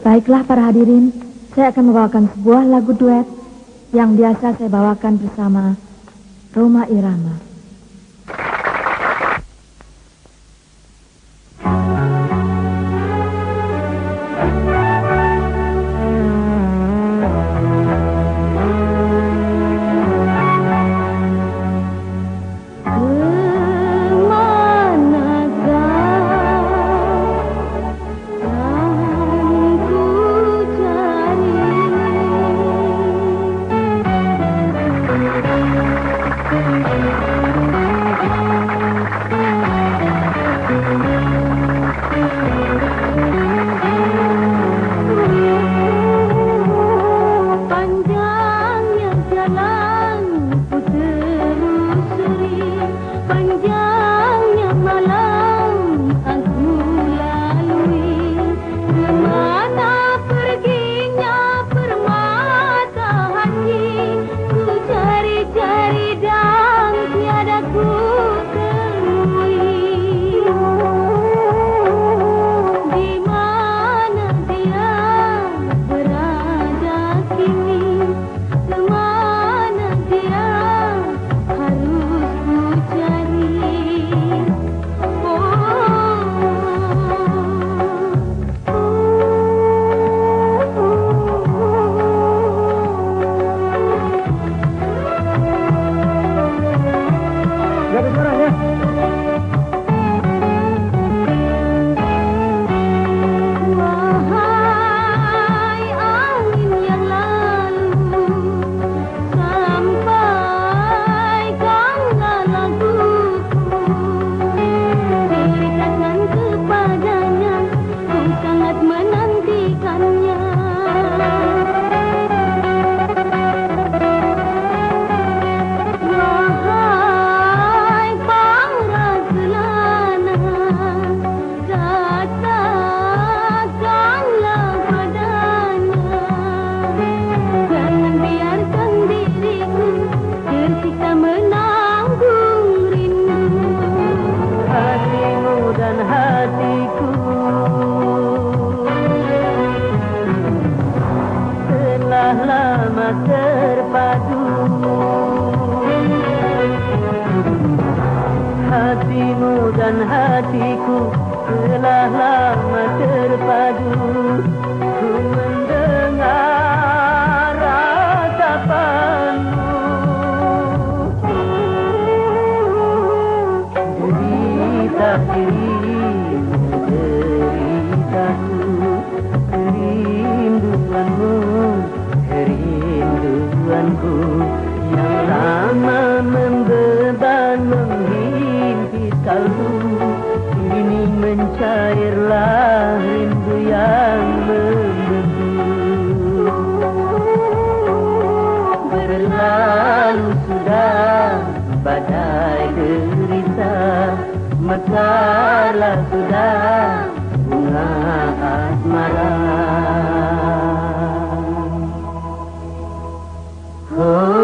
Baiklah para hadirin, saya akan membawakan sebuah lagu duet yang biasa saya bawakan bersama Roma Irama. terpadu. Hatimu dan hatiku telah lama terpadu. Ku mendengar ratapanmu. Derita kiri, deritaku lahirlah rindu yang membeku Berlalu sudah badai derita Mekala sudah bunga asmara Oh